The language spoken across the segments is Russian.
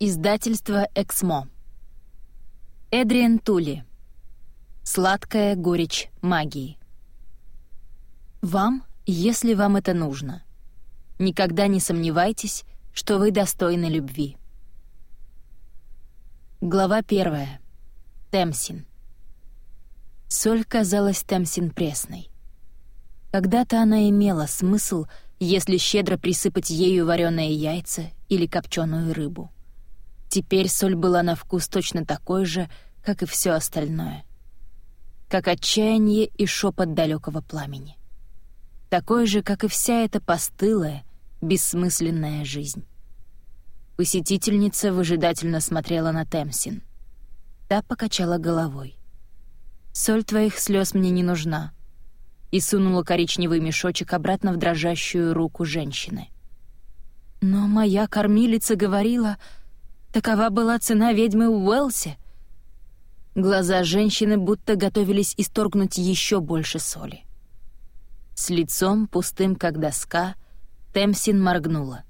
Издательство «Эксмо». Эдриан Тули. Сладкая горечь магии. Вам, если вам это нужно. Никогда не сомневайтесь, что вы достойны любви. Глава первая. Темсин. Соль казалась Темсин пресной. Когда-то она имела смысл, если щедро присыпать ею вареные яйца или копченую рыбу. Теперь соль была на вкус точно такой же, как и все остальное. Как отчаяние и шепот далекого пламени. Такой же, как и вся эта постылая, бессмысленная жизнь. Посетительница выжидательно смотрела на Темсин. Та покачала головой. «Соль твоих слез мне не нужна», и сунула коричневый мешочек обратно в дрожащую руку женщины. «Но моя кормилица говорила, Такова была цена ведьмы в Уэлсе. Глаза женщины будто готовились исторгнуть еще больше соли. С лицом, пустым как доска, Темсин моргнула.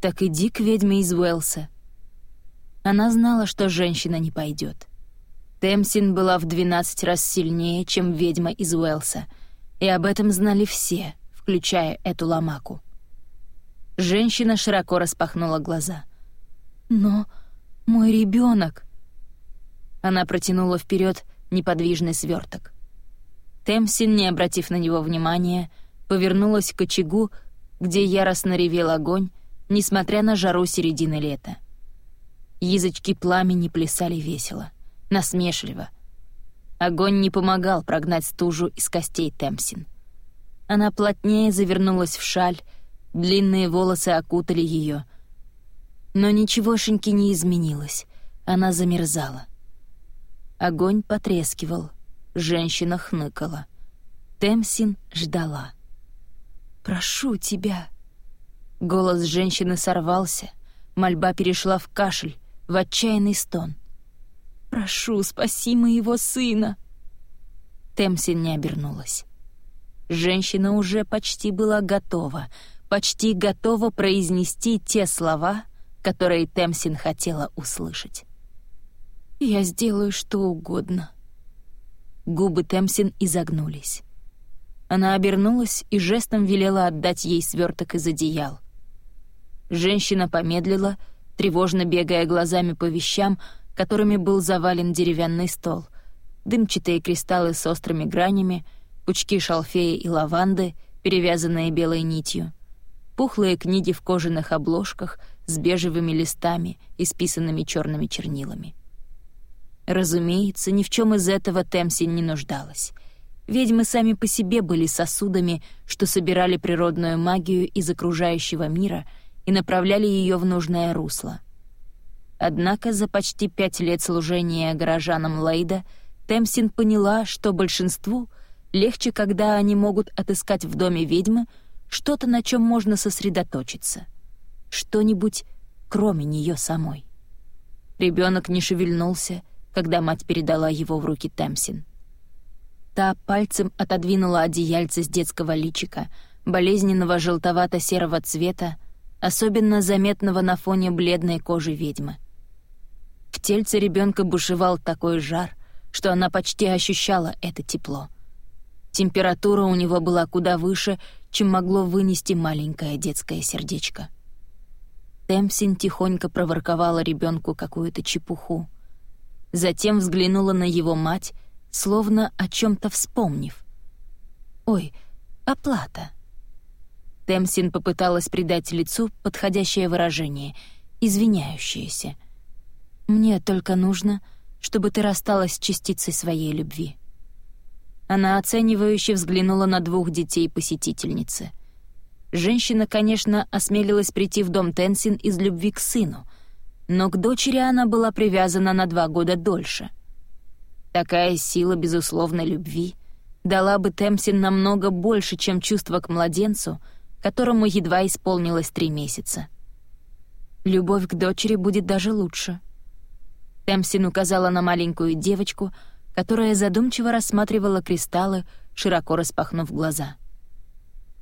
«Так иди к ведьме из Уэлса». Она знала, что женщина не пойдет. Темсин была в двенадцать раз сильнее, чем ведьма из Уэлса, и об этом знали все, включая эту ломаку. Женщина широко распахнула глаза — «Но мой ребенок. Она протянула вперед неподвижный сверток. Темсин, не обратив на него внимания, повернулась к очагу, где яростно ревел огонь, несмотря на жару середины лета. Язычки пламени плясали весело, насмешливо. Огонь не помогал прогнать стужу из костей Темсин. Она плотнее завернулась в шаль, длинные волосы окутали ее — но ничегошеньки не изменилось, она замерзала. Огонь потрескивал, женщина хныкала. Темсин ждала. «Прошу тебя!» Голос женщины сорвался, мольба перешла в кашель, в отчаянный стон. «Прошу, спаси моего сына!» Темсин не обернулась. Женщина уже почти была готова, почти готова произнести те слова, которые Темсин хотела услышать. «Я сделаю что угодно». Губы Темсин изогнулись. Она обернулась и жестом велела отдать ей сверток из одеял. Женщина помедлила, тревожно бегая глазами по вещам, которыми был завален деревянный стол, дымчатые кристаллы с острыми гранями, пучки шалфея и лаванды, перевязанные белой нитью, пухлые книги в кожаных обложках — с бежевыми листами, исписанными черными чернилами. Разумеется, ни в чем из этого Темсин не нуждалась. Ведьмы сами по себе были сосудами, что собирали природную магию из окружающего мира и направляли ее в нужное русло. Однако за почти пять лет служения горожанам Лейда Темсин поняла, что большинству легче, когда они могут отыскать в доме ведьмы что-то, на чем можно сосредоточиться — что-нибудь, кроме нее самой. Ребенок не шевельнулся, когда мать передала его в руки Темсин. Та пальцем отодвинула одеяльце с детского личика, болезненного желтовато-серого цвета, особенно заметного на фоне бледной кожи ведьмы. В тельце ребенка бушевал такой жар, что она почти ощущала это тепло. Температура у него была куда выше, чем могло вынести маленькое детское сердечко. Темсин тихонько проворковала ребенку какую-то чепуху. Затем взглянула на его мать, словно о чем то вспомнив. «Ой, оплата». Темсин попыталась придать лицу подходящее выражение, извиняющееся. «Мне только нужно, чтобы ты рассталась с частицей своей любви». Она оценивающе взглянула на двух детей посетительницы — Женщина, конечно, осмелилась прийти в дом Тенсин из любви к сыну, но к дочери она была привязана на два года дольше. Такая сила безусловной любви дала бы Темсин намного больше, чем чувство к младенцу, которому едва исполнилось три месяца. Любовь к дочери будет даже лучше. Темсин указала на маленькую девочку, которая задумчиво рассматривала кристаллы, широко распахнув глаза —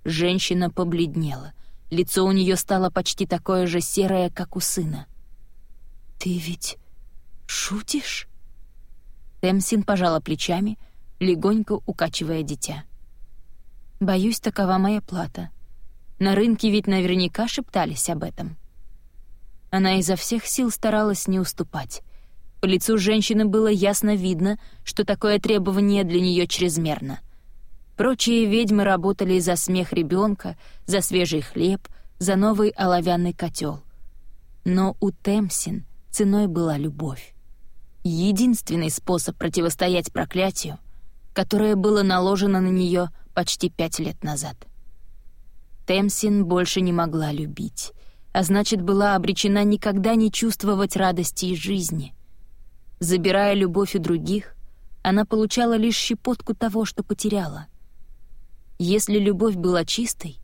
Женщина побледнела. Лицо у нее стало почти такое же серое, как у сына. «Ты ведь шутишь?» Темсин пожала плечами, легонько укачивая дитя. «Боюсь, такова моя плата. На рынке ведь наверняка шептались об этом». Она изо всех сил старалась не уступать. По лицу женщины было ясно видно, что такое требование для нее чрезмерно. Прочие ведьмы работали за смех ребенка, за свежий хлеб, за новый оловянный котел. Но у Темсин ценой была любовь. Единственный способ противостоять проклятию, которое было наложено на нее почти пять лет назад. Темсин больше не могла любить, а значит, была обречена никогда не чувствовать радости и жизни. Забирая любовь у других, она получала лишь щепотку того, что потеряла. Если любовь была чистой,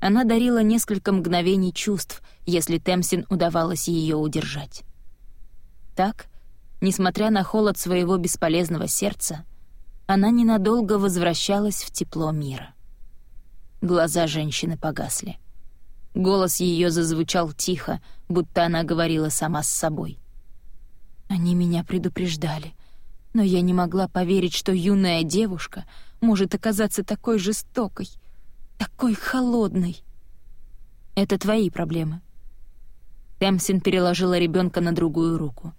она дарила несколько мгновений чувств, если Темсин удавалось ее удержать. Так, несмотря на холод своего бесполезного сердца, она ненадолго возвращалась в тепло мира. Глаза женщины погасли. Голос ее зазвучал тихо, будто она говорила сама с собой. Они меня предупреждали, но я не могла поверить, что юная девушка может оказаться такой жестокой, такой холодной. Это твои проблемы. Темсин переложила ребенка на другую руку.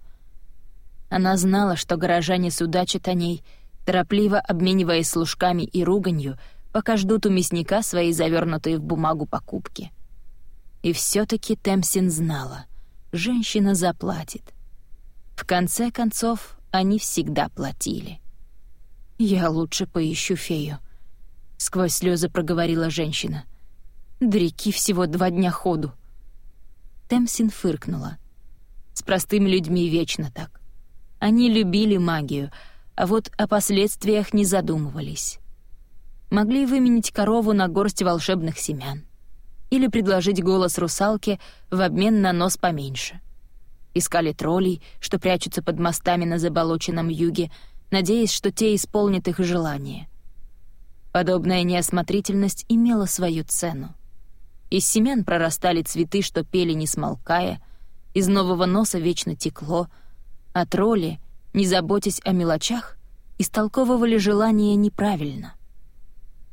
Она знала, что горожане судачат о ней, торопливо обмениваясь служками и руганью, пока ждут у мясника свои завернутые в бумагу покупки. И все таки Темсин знала — женщина заплатит. В конце концов, они всегда платили. «Я лучше поищу фею», — сквозь слезы проговорила женщина. «До реки всего два дня ходу». Темсин фыркнула. «С простыми людьми вечно так. Они любили магию, а вот о последствиях не задумывались. Могли выменить корову на горсть волшебных семян. Или предложить голос русалке в обмен на нос поменьше искали троллей, что прячутся под мостами на заболоченном юге, надеясь, что те исполнят их желание. Подобная неосмотрительность имела свою цену. Из семян прорастали цветы, что пели не смолкая, из нового носа вечно текло, а тролли, не заботясь о мелочах, истолковывали желание неправильно.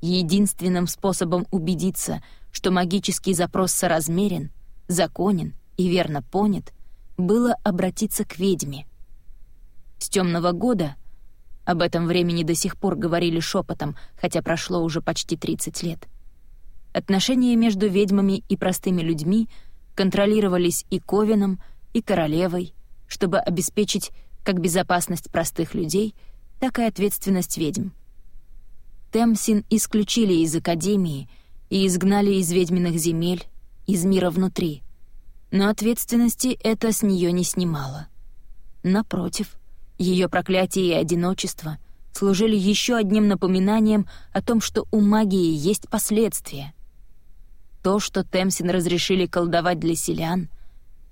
Единственным способом убедиться, что магический запрос соразмерен, законен и верно понят — было обратиться к ведьме. С темного года, об этом времени до сих пор говорили шепотом, хотя прошло уже почти 30 лет, отношения между ведьмами и простыми людьми контролировались и Ковином, и королевой, чтобы обеспечить как безопасность простых людей, так и ответственность ведьм. Темсин исключили из Академии и изгнали из ведьминых земель, из мира внутри — но ответственности это с нее не снимало. Напротив, ее проклятие и одиночество служили еще одним напоминанием о том, что у магии есть последствия. То, что Темсин разрешили колдовать для селян,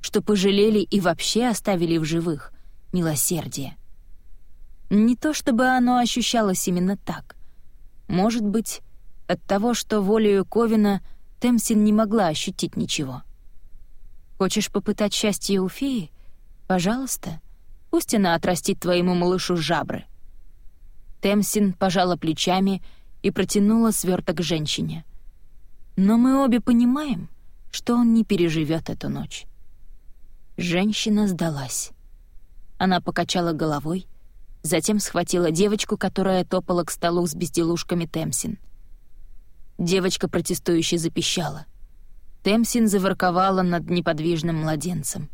что пожалели и вообще оставили в живых — милосердие. Не то чтобы оно ощущалось именно так. Может быть, от того, что волею Ковина Темсин не могла ощутить ничего — Хочешь попытать счастье у феи? Пожалуйста. Пусть она отрастит твоему малышу жабры». Темсин пожала плечами и протянула сверток женщине. «Но мы обе понимаем, что он не переживет эту ночь». Женщина сдалась. Она покачала головой, затем схватила девочку, которая топала к столу с безделушками Темсин. Девочка протестующе запищала. Темсин заворковала над неподвижным младенцем.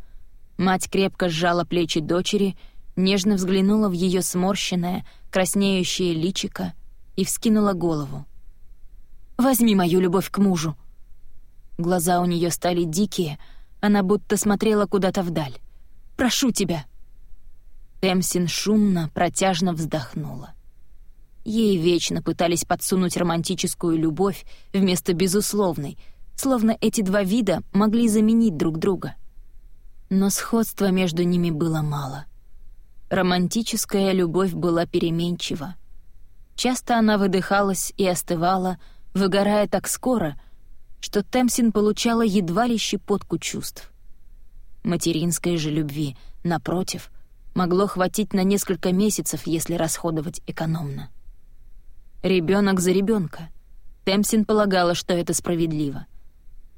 Мать крепко сжала плечи дочери, нежно взглянула в ее сморщенное, краснеющее личико и вскинула голову. «Возьми мою любовь к мужу!» Глаза у нее стали дикие, она будто смотрела куда-то вдаль. «Прошу тебя!» Темсин шумно, протяжно вздохнула. Ей вечно пытались подсунуть романтическую любовь вместо безусловной — словно эти два вида могли заменить друг друга. Но сходства между ними было мало. Романтическая любовь была переменчива. Часто она выдыхалась и остывала, выгорая так скоро, что Темсин получала едва ли щепотку чувств. Материнской же любви напротив, могло хватить на несколько месяцев, если расходовать экономно. Ребенок за ребенка. Темсин полагала, что это справедливо.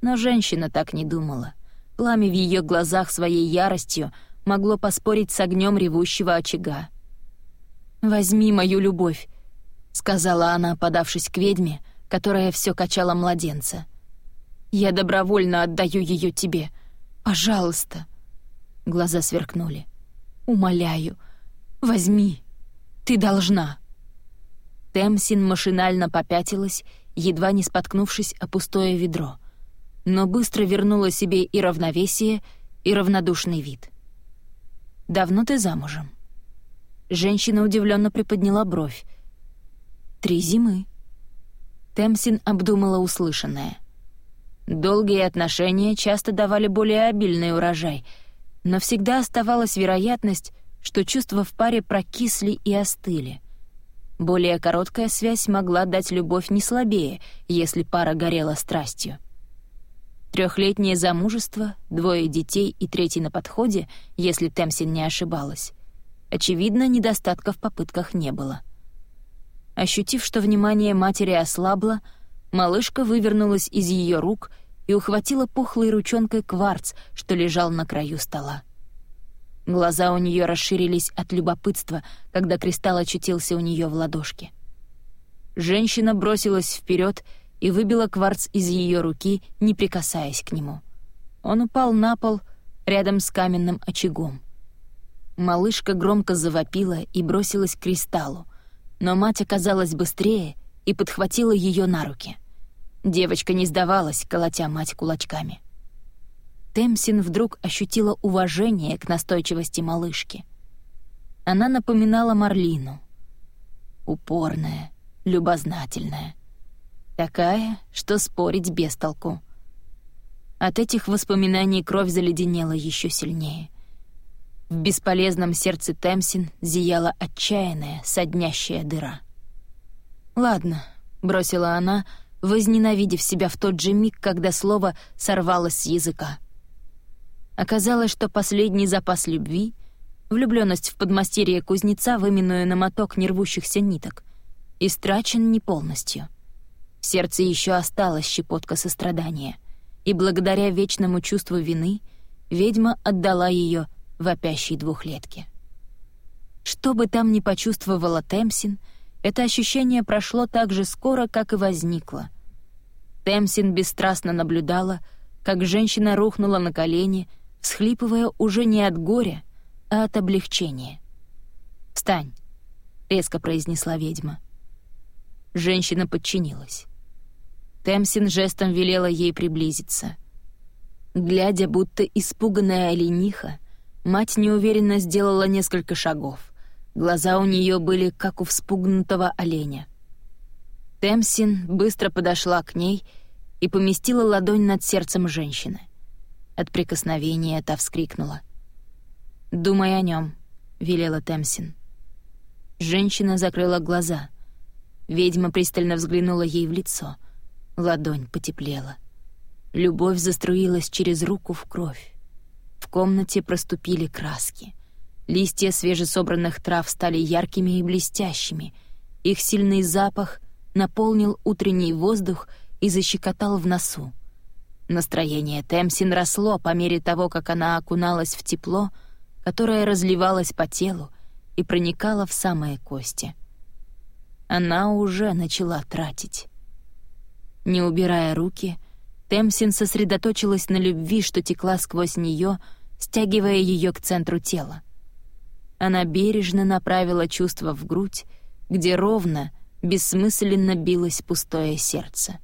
Но женщина так не думала. Пламя в ее глазах своей яростью могло поспорить с огнем ревущего очага. «Возьми мою любовь», — сказала она, подавшись к ведьме, которая все качала младенца. «Я добровольно отдаю ее тебе. Пожалуйста». Глаза сверкнули. «Умоляю, возьми. Ты должна». Темсин машинально попятилась, едва не споткнувшись о пустое ведро, но быстро вернула себе и равновесие, и равнодушный вид. «Давно ты замужем?» Женщина удивленно приподняла бровь. «Три зимы». Темсин обдумала услышанное. Долгие отношения часто давали более обильный урожай — но всегда оставалась вероятность, что чувства в паре прокисли и остыли. Более короткая связь могла дать любовь не слабее, если пара горела страстью. Трехлетнее замужество, двое детей и третий на подходе, если Темсин не ошибалась. Очевидно, недостатка в попытках не было. Ощутив, что внимание матери ослабло, малышка вывернулась из ее рук и ухватила пухлой ручонкой кварц, что лежал на краю стола. Глаза у нее расширились от любопытства, когда кристалл очутился у нее в ладошке. Женщина бросилась вперед и выбила кварц из ее руки, не прикасаясь к нему. Он упал на пол рядом с каменным очагом. Малышка громко завопила и бросилась к кристаллу, но мать оказалась быстрее и подхватила ее на руки — Девочка не сдавалась, колотя мать кулачками. Темсин вдруг ощутила уважение к настойчивости малышки. Она напоминала Марлину. Упорная, любознательная. Такая, что спорить без толку. От этих воспоминаний кровь заледенела еще сильнее. В бесполезном сердце Темсин зияла отчаянная, соднящая дыра. «Ладно», — бросила она, — возненавидев себя в тот же миг, когда слово сорвалось с языка. Оказалось, что последний запас любви, влюблённость в подмастерье кузнеца, выменную на моток нервущихся ниток, истрачен не полностью. В сердце ещё осталась щепотка сострадания, и благодаря вечному чувству вины ведьма отдала её вопящей двухлетке. Что бы там ни почувствовала Темсин — это ощущение прошло так же скоро, как и возникло. Темсин бесстрастно наблюдала, как женщина рухнула на колени, всхлипывая уже не от горя, а от облегчения. «Встань», — резко произнесла ведьма. Женщина подчинилась. Темсин жестом велела ей приблизиться. Глядя, будто испуганная олениха, мать неуверенно сделала несколько шагов. Глаза у нее были, как у вспугнутого оленя. Темсин быстро подошла к ней и поместила ладонь над сердцем женщины. От прикосновения та вскрикнула. «Думай о нем, велела Темсин. Женщина закрыла глаза. Ведьма пристально взглянула ей в лицо. Ладонь потеплела. Любовь заструилась через руку в кровь. В комнате проступили краски. Листья свежесобранных трав стали яркими и блестящими. Их сильный запах наполнил утренний воздух и защекотал в носу. Настроение Темсин росло по мере того, как она окуналась в тепло, которое разливалось по телу и проникало в самые кости. Она уже начала тратить. Не убирая руки, Темсин сосредоточилась на любви, что текла сквозь нее, стягивая ее к центру тела. Она бережно направила чувство в грудь, где ровно, бессмысленно билось пустое сердце.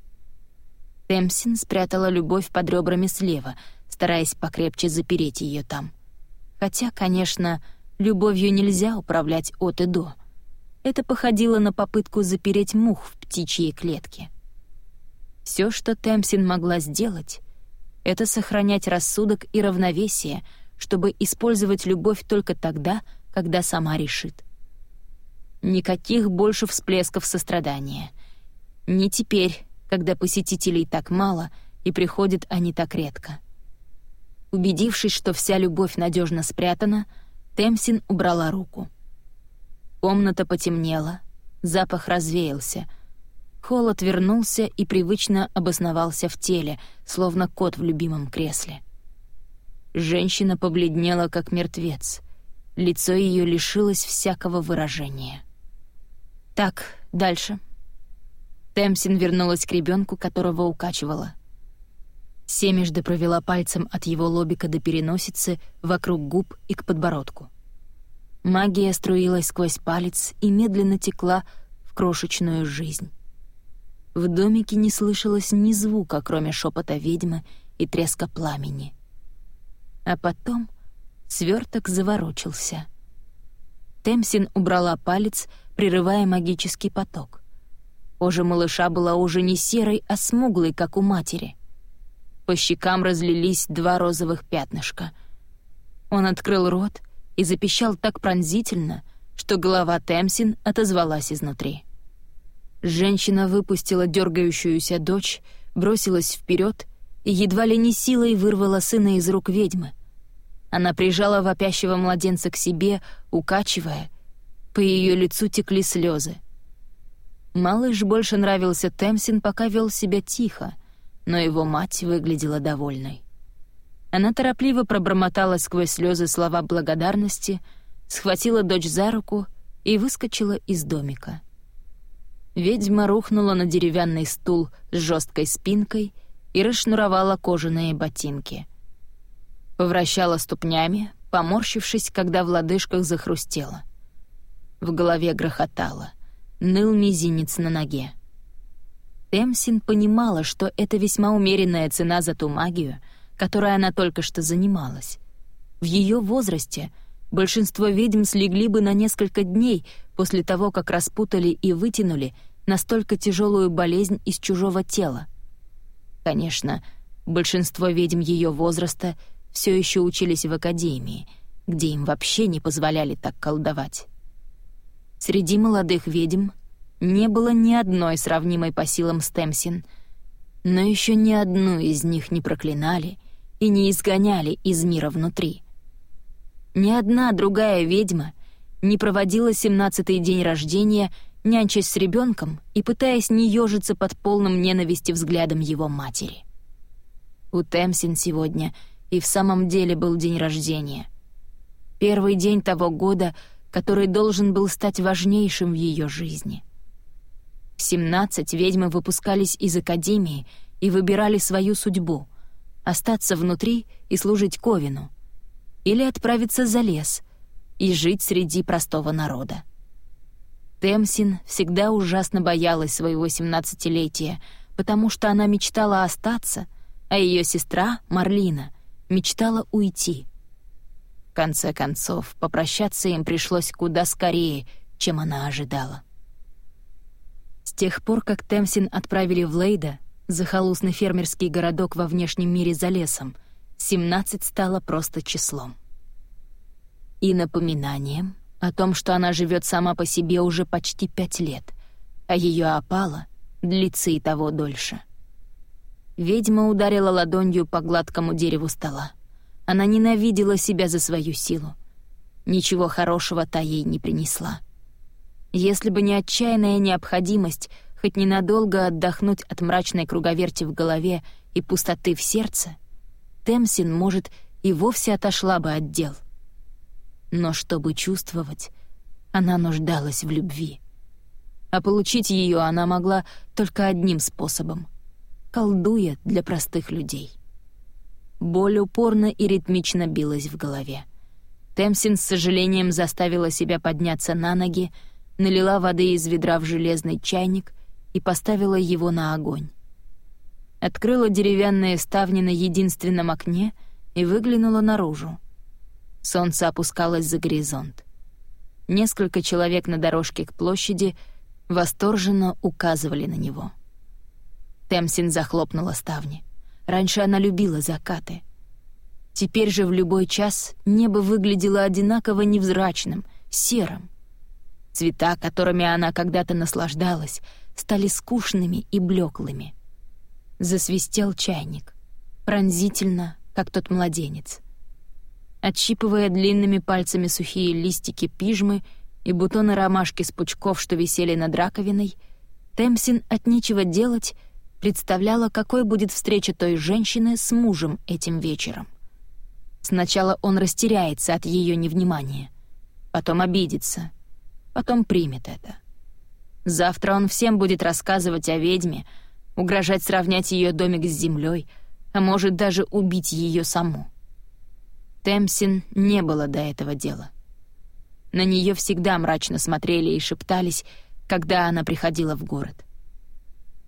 Темсин спрятала любовь под ребрами слева, стараясь покрепче запереть ее там. Хотя, конечно, любовью нельзя управлять от и до. Это походило на попытку запереть мух в птичьей клетке. Все, что Темсин могла сделать, это сохранять рассудок и равновесие, чтобы использовать любовь только тогда, когда сама решит. Никаких больше всплесков сострадания. Не теперь, когда посетителей так мало и приходят они так редко. Убедившись, что вся любовь надежно спрятана, Темсин убрала руку. Комната потемнела, запах развеялся. Холод вернулся и привычно обосновался в теле, словно кот в любимом кресле. Женщина побледнела, как мертвец. Лицо ее лишилось всякого выражения. «Так, дальше». Темсин вернулась к ребенку, которого укачивала. Семежда провела пальцем от его лобика до переносицы, вокруг губ и к подбородку. Магия струилась сквозь палец и медленно текла в крошечную жизнь. В домике не слышалось ни звука, кроме шепота ведьмы и треска пламени. А потом сверток заворочился. Темсин убрала палец, прерывая магический поток. Кожа малыша была уже не серой, а смуглой, как у матери. По щекам разлились два розовых пятнышка. Он открыл рот и запищал так пронзительно, что голова Темсин отозвалась изнутри. Женщина выпустила дергающуюся дочь, бросилась вперед и едва ли не силой вырвала сына из рук ведьмы. Она прижала вопящего младенца к себе, укачивая. По ее лицу текли слезы. Малыш больше нравился Темсин, пока вел себя тихо, но его мать выглядела довольной. Она торопливо пробормотала сквозь слезы слова благодарности, схватила дочь за руку и выскочила из домика. Ведьма рухнула на деревянный стул с жесткой спинкой и расшнуровала кожаные ботинки. Повращала ступнями, поморщившись, когда в лодыжках захрустело. В голове грохотало, ныл мизинец на ноге. Темсин понимала, что это весьма умеренная цена за ту магию, которой она только что занималась. В ее возрасте большинство ведьм слегли бы на несколько дней после того, как распутали и вытянули настолько тяжелую болезнь из чужого тела. Конечно, большинство ведьм ее возраста все еще учились в академии, где им вообще не позволяли так колдовать. Среди молодых ведьм не было ни одной сравнимой по силам с Темсин, но еще ни одну из них не проклинали и не изгоняли из мира внутри. Ни одна другая ведьма не проводила семнадцатый день рождения нянчась с ребенком и пытаясь не ежиться под полным ненависти взглядом его матери. У Темсин сегодня и в самом деле был день рождения. Первый день того года, который должен был стать важнейшим в ее жизни. В 17 ведьмы выпускались из академии и выбирали свою судьбу — остаться внутри и служить Ковину, или отправиться за лес и жить среди простого народа. Темсин всегда ужасно боялась своего семнадцатилетия, потому что она мечтала остаться, а ее сестра, Марлина, мечтала уйти. В конце концов, попрощаться им пришлось куда скорее, чем она ожидала. С тех пор, как Темсин отправили в Лейда, захолустный фермерский городок во внешнем мире за лесом, 17 стало просто числом. И напоминанием — о том, что она живет сама по себе уже почти пять лет, а ее опала длится и того дольше. Ведьма ударила ладонью по гладкому дереву стола. Она ненавидела себя за свою силу. Ничего хорошего та ей не принесла. Если бы не отчаянная необходимость хоть ненадолго отдохнуть от мрачной круговерти в голове и пустоты в сердце, Темсин, может, и вовсе отошла бы от дел. Но чтобы чувствовать, она нуждалась в любви. А получить ее она могла только одним способом — колдуя для простых людей. Боль упорно и ритмично билась в голове. Темсин с сожалением заставила себя подняться на ноги, налила воды из ведра в железный чайник и поставила его на огонь. Открыла деревянные ставни на единственном окне и выглянула наружу. Солнце опускалось за горизонт. Несколько человек на дорожке к площади восторженно указывали на него. Темсин захлопнула ставни. Раньше она любила закаты. Теперь же в любой час небо выглядело одинаково невзрачным, серым. Цвета, которыми она когда-то наслаждалась, стали скучными и блеклыми. Засвистел чайник. Пронзительно, как тот младенец. Отщипывая длинными пальцами сухие листики пижмы и бутоны ромашки с пучков, что висели над раковиной, Темсин от нечего делать представляла, какой будет встреча той женщины с мужем этим вечером. Сначала он растеряется от ее невнимания, потом обидится, потом примет это. Завтра он всем будет рассказывать о ведьме, угрожать сравнять ее домик с землей, а может даже убить ее саму. Темсин не было до этого дела. На нее всегда мрачно смотрели и шептались, когда она приходила в город.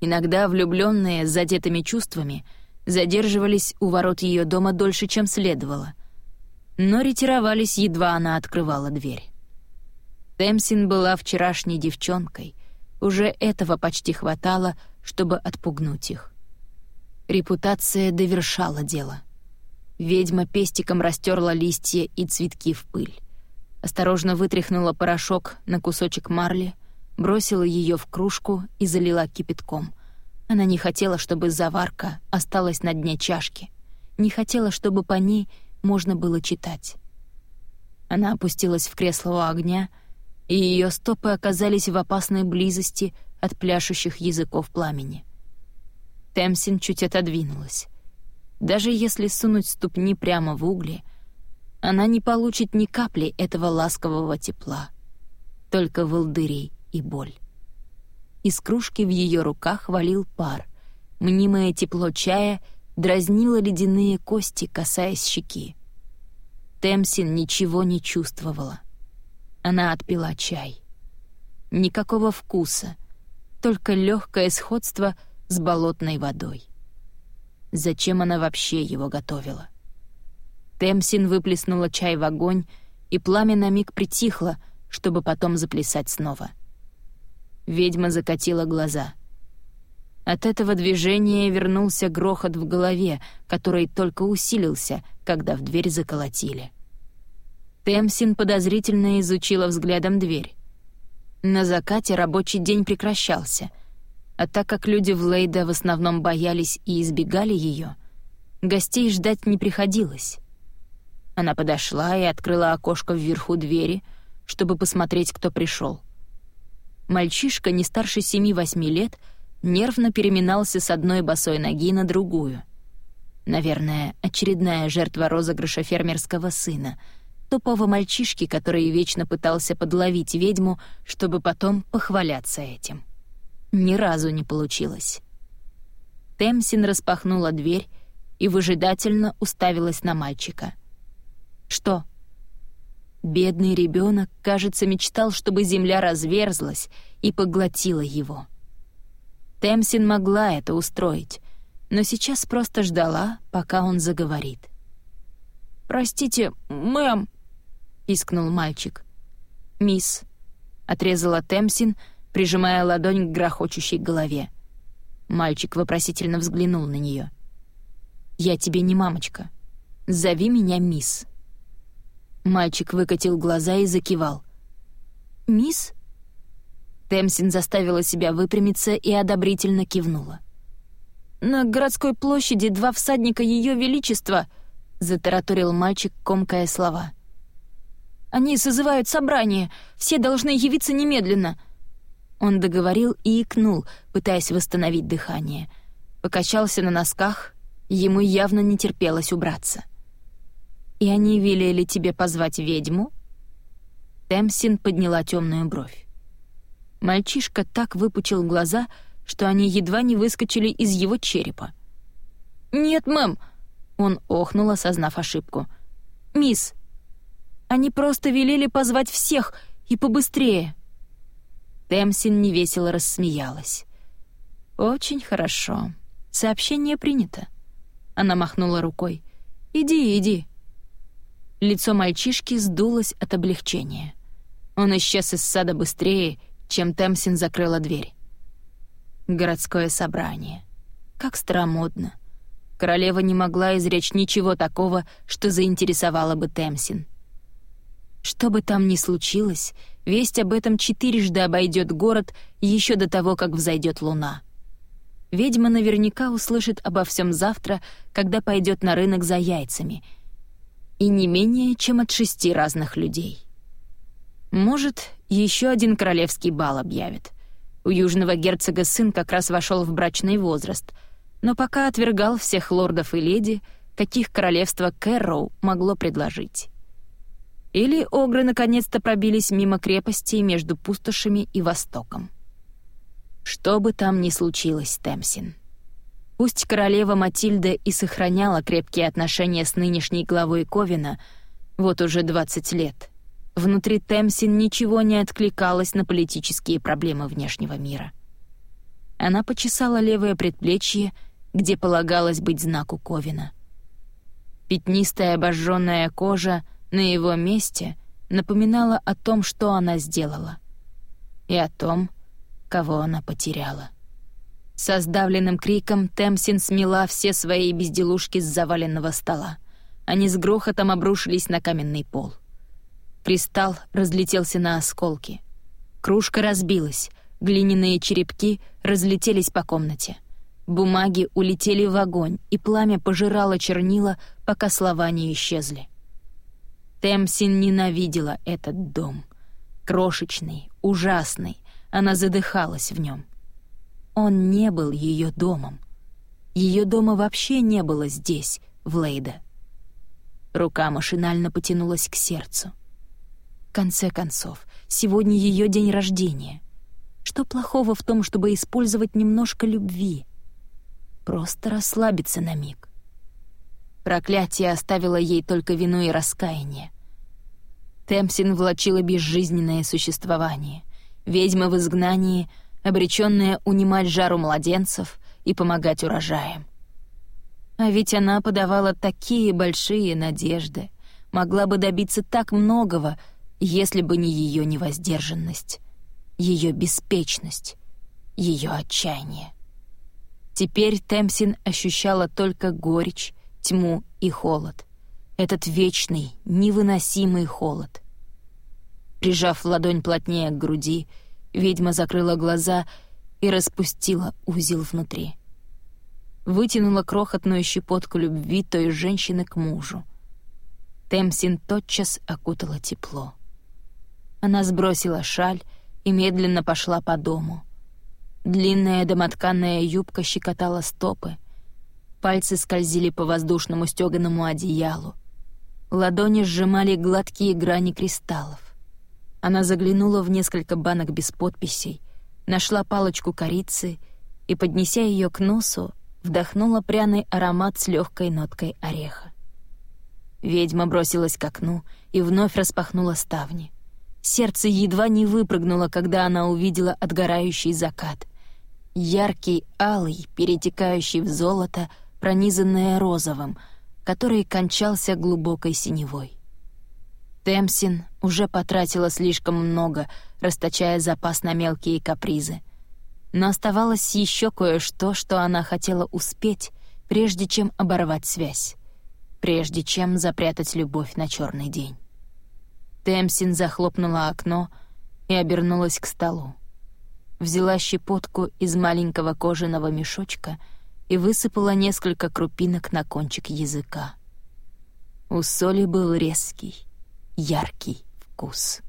Иногда влюбленные с задетыми чувствами задерживались у ворот ее дома дольше, чем следовало, но ретировались, едва она открывала дверь. Темсин была вчерашней девчонкой, уже этого почти хватало, чтобы отпугнуть их. Репутация довершала дело. Ведьма пестиком растерла листья и цветки в пыль. Осторожно вытряхнула порошок на кусочек марли, бросила ее в кружку и залила кипятком. Она не хотела, чтобы заварка осталась на дне чашки, не хотела, чтобы по ней можно было читать. Она опустилась в кресло у огня, и ее стопы оказались в опасной близости от пляшущих языков пламени. Темсин чуть отодвинулась. Даже если сунуть ступни прямо в угли, она не получит ни капли этого ласкового тепла, только волдырей и боль. Из кружки в ее руках валил пар. Мнимое тепло чая дразнило ледяные кости, касаясь щеки. Темсин ничего не чувствовала. Она отпила чай. Никакого вкуса, только легкое сходство с болотной водой. Зачем она вообще его готовила? Темсин выплеснула чай в огонь, и пламя на миг притихло, чтобы потом заплясать снова. Ведьма закатила глаза. От этого движения вернулся грохот в голове, который только усилился, когда в дверь заколотили. Темсин подозрительно изучила взглядом дверь. На закате рабочий день прекращался — а так как люди в Лейда в основном боялись и избегали ее, гостей ждать не приходилось. Она подошла и открыла окошко вверху двери, чтобы посмотреть, кто пришел. Мальчишка, не старше семи-восьми лет, нервно переминался с одной босой ноги на другую. Наверное, очередная жертва розыгрыша фермерского сына, тупого мальчишки, который вечно пытался подловить ведьму, чтобы потом похваляться этим. Ни разу не получилось. Темсин распахнула дверь и выжидательно уставилась на мальчика. «Что?» Бедный ребенок, кажется, мечтал, чтобы земля разверзлась и поглотила его. Темсин могла это устроить, но сейчас просто ждала, пока он заговорит. «Простите, мэм!» — пискнул мальчик. «Мисс», — отрезала Темсин, — прижимая ладонь к грохочущей голове. Мальчик вопросительно взглянул на нее. «Я тебе не мамочка. Зови меня мисс». Мальчик выкатил глаза и закивал. «Мисс?» Темсин заставила себя выпрямиться и одобрительно кивнула. «На городской площади два всадника Ее Величества», — затараторил мальчик, комкая слова. «Они созывают собрание. Все должны явиться немедленно. Он договорил и икнул, пытаясь восстановить дыхание. Покачался на носках, ему явно не терпелось убраться. «И они велели тебе позвать ведьму?» Темсин подняла темную бровь. Мальчишка так выпучил глаза, что они едва не выскочили из его черепа. «Нет, мэм!» — он охнул, осознав ошибку. «Мисс, они просто велели позвать всех и побыстрее!» Темсин невесело рассмеялась. «Очень хорошо. Сообщение принято». Она махнула рукой. «Иди, иди». Лицо мальчишки сдулось от облегчения. Он исчез из сада быстрее, чем Темсин закрыла дверь. Городское собрание. Как старомодно. Королева не могла изречь ничего такого, что заинтересовало бы Темсин. Что бы там ни случилось, Весть об этом четырежды обойдет город еще до того, как взойдет луна. Ведьма наверняка услышит обо всем завтра, когда пойдет на рынок за яйцами. И не менее, чем от шести разных людей. Может, еще один королевский бал объявит. У южного герцога сын как раз вошел в брачный возраст, но пока отвергал всех лордов и леди, каких королевство Кэрроу могло предложить. Или огры наконец-то пробились мимо крепостей между пустошами и Востоком. Что бы там ни случилось, Темсин. Пусть королева Матильда и сохраняла крепкие отношения с нынешней главой Ковина вот уже 20 лет, внутри Темсин ничего не откликалось на политические проблемы внешнего мира. Она почесала левое предплечье, где полагалось быть знаку Ковина. Пятнистая обожженная кожа на его месте напоминала о том, что она сделала, и о том, кого она потеряла. Со сдавленным криком Темсин смела все свои безделушки с заваленного стола. Они с грохотом обрушились на каменный пол. Кристалл разлетелся на осколки. Кружка разбилась, глиняные черепки разлетелись по комнате. Бумаги улетели в огонь, и пламя пожирало чернила, пока слова не исчезли. Темсин ненавидела этот дом. Крошечный, ужасный, она задыхалась в нем. Он не был ее домом. Ее дома вообще не было здесь, в Лейде. Рука машинально потянулась к сердцу. В конце концов, сегодня ее день рождения. Что плохого в том, чтобы использовать немножко любви? Просто расслабиться на миг. Проклятие оставило ей только вину и раскаяние. Темсин влачила безжизненное существование ведьма в изгнании, обреченная унимать жару младенцев и помогать урожаям. А ведь она подавала такие большие надежды, могла бы добиться так многого, если бы не ее невоздержанность, ее беспечность, ее отчаяние. Теперь Темсин ощущала только горечь, тьму и холод. Этот вечный, невыносимый холод — Прижав ладонь плотнее к груди, ведьма закрыла глаза и распустила узел внутри. Вытянула крохотную щепотку любви той женщины к мужу. Темсин тотчас окутала тепло. Она сбросила шаль и медленно пошла по дому. Длинная домотканная юбка щекотала стопы. Пальцы скользили по воздушному стёганому одеялу. Ладони сжимали гладкие грани кристаллов. Она заглянула в несколько банок без подписей, нашла палочку корицы и, поднеся ее к носу, вдохнула пряный аромат с легкой ноткой ореха. Ведьма бросилась к окну и вновь распахнула ставни. Сердце едва не выпрыгнуло, когда она увидела отгорающий закат. Яркий, алый, перетекающий в золото, пронизанное розовым, который кончался глубокой синевой. Темсин уже потратила слишком много, расточая запас на мелкие капризы. Но оставалось еще кое-что, что она хотела успеть, прежде чем оборвать связь, прежде чем запрятать любовь на черный день. Темсин захлопнула окно и обернулась к столу. Взяла щепотку из маленького кожаного мешочка и высыпала несколько крупинок на кончик языка. У соли был резкий, яркий вкус.